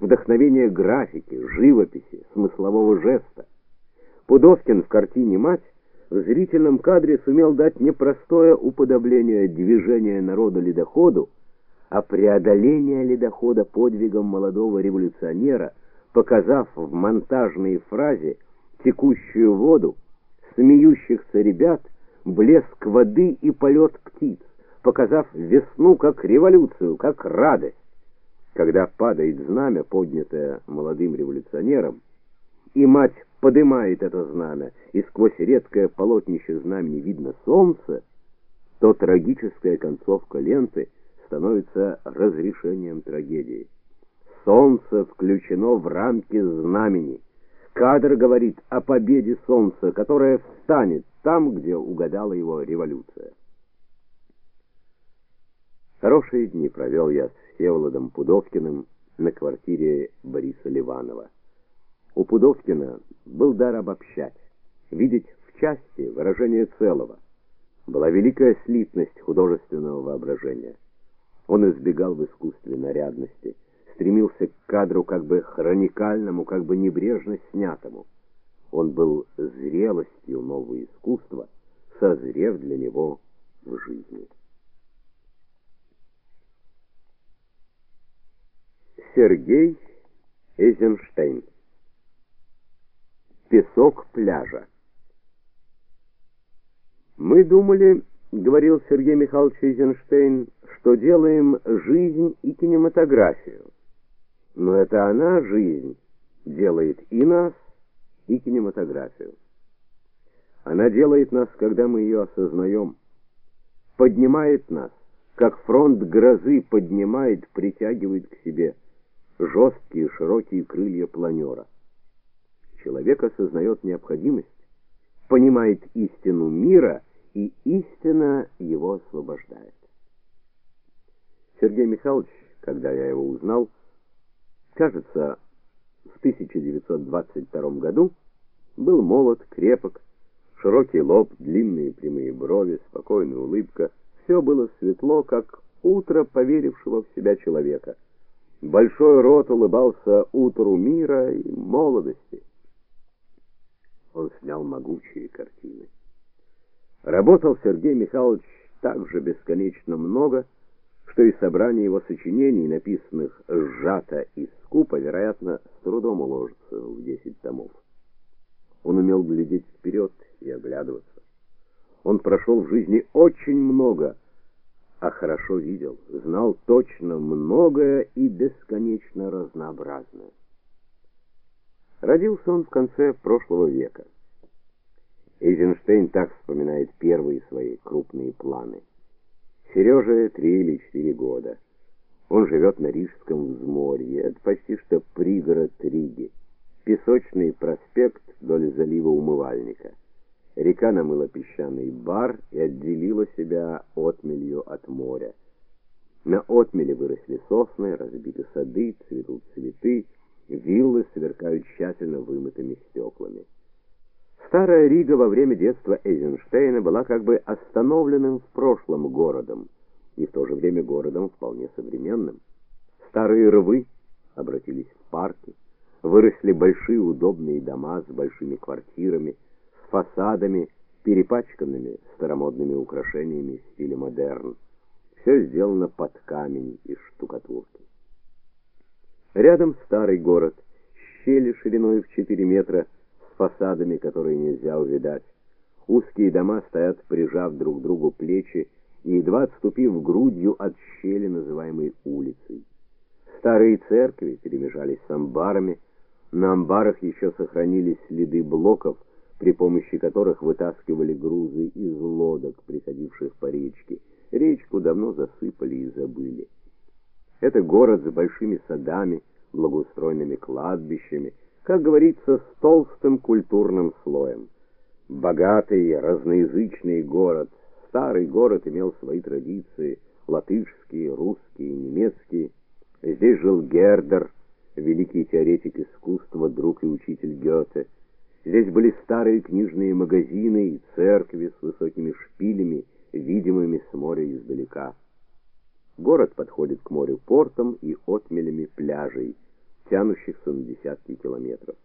вдохновение графики, живописи, смыслового жеста. Пудовкин в картине «Мать» в зрительном кадре сумел дать непростое уподобление движения народа ледоходу, а преодоление ледохода подвигом молодого революционера, показав в монтажной фразе текущую воду, смеющихся ребят, блеск воды и полет птиц, показав весну как революцию, как радость. Когда падает знамя, поднятое молодым революционером, и мать поднимает это знамя, и сквозь редкое полотнище знамени видно солнце, то трагическая концовка ленты становится разрешением трагедии. Солнце включено в рамки знамени. Кадр говорит о победе солнца, которое встанет там, где угадала его революция. Хорошие дни провел я с Всеволодом Пудовкиным на квартире Бориса Ливанова. У Пудовкина был дар обобщать, видеть в части выражение целого. Была великая слитность художественного воображения. Он избегал в искусстве нарядности, стремился к кадру как бы хроникальному, как бы небрежно снятому. Он был зрелостью нового искусства, созрев для него в жизни. Сергей Эйзенштейн Песок пляжа. Мы думали, говорил Сергей Михайлович Эйзенштейн, что делаем жизнь и кинематографию. Но это она, жизнь, делает и нас, и кинематографию. Она делает нас, когда мы ее осознаем, поднимает нас, как фронт грозы поднимает, притягивает к себе жесткие широкие крылья планера человек осознает необходимость, понимает истину мира, и истина его освобождает. Сергей Михайлович, когда я его узнал, кажется, в 1922 году, был молод, крепок, широкий лоб, длинные прямые брови, спокойная улыбка. Все было светло, как утро поверившего в себя человека. Большой рот улыбался утру мира и молодости он снял могучие картины. Работал Сергей Михайлович так же бесконечно много, что и собрание его сочинений, написанных сжато и скупо, вероятно, с трудом уложится в десять томов. Он умел глядеть вперед и оглядываться. Он прошел в жизни очень много, а хорошо видел, знал точно многое и бесконечно разнообразное. Родился он в конце прошлого века. Эйзенштейн так вспоминает первые свои крупные планы. Сереже три или четыре года. Он живет на Рижском взморье, это почти что пригород Риги. Песочный проспект вдоль залива умывальника. Река намыла песчаный бар и отделила себя отмелью от моря. На отмеле выросли сосны, разбиты сады, цветут цветы, Виллы сверкают тщательно вымытыми стеклами. Старая Рига во время детства Эйзенштейна была как бы остановленным в прошлом городом и в то же время городом вполне современным. Старые рвы обратились в парки, выросли большие удобные дома с большими квартирами, фасадами, перепачканными старомодными украшениями в стиле модерн. Все сделано под камень из штукатурки. Рядом старый город, щели шириной в 4 метра, с фасадами, которые нельзя увидать. Узкие дома стоят, прижав друг к другу плечи, и едва отступив грудью от щели, называемой улицей. Старые церкви перемежались с амбарами, на амбарах еще сохранились следы блоков, при помощи которых вытаскивали грузы из лодок, приходивших по речке. Речку давно засыпали и забыли. Это город с большими садами, благоустроенными кладбищами, как говорится, с толстым культурным слоем. Богатый, разноязычный город. Старый город имел свои традиции, латышские, русские, немецкие. Здесь жил Гердер, великий теоретик искусства, друг и учитель Гёте. Здесь были старые книжные магазины и церкви с высокими шпилями, видимыми с моря издалека. Город подходит к морю портом и отмелями пляжей. тянущихся на десятки километров.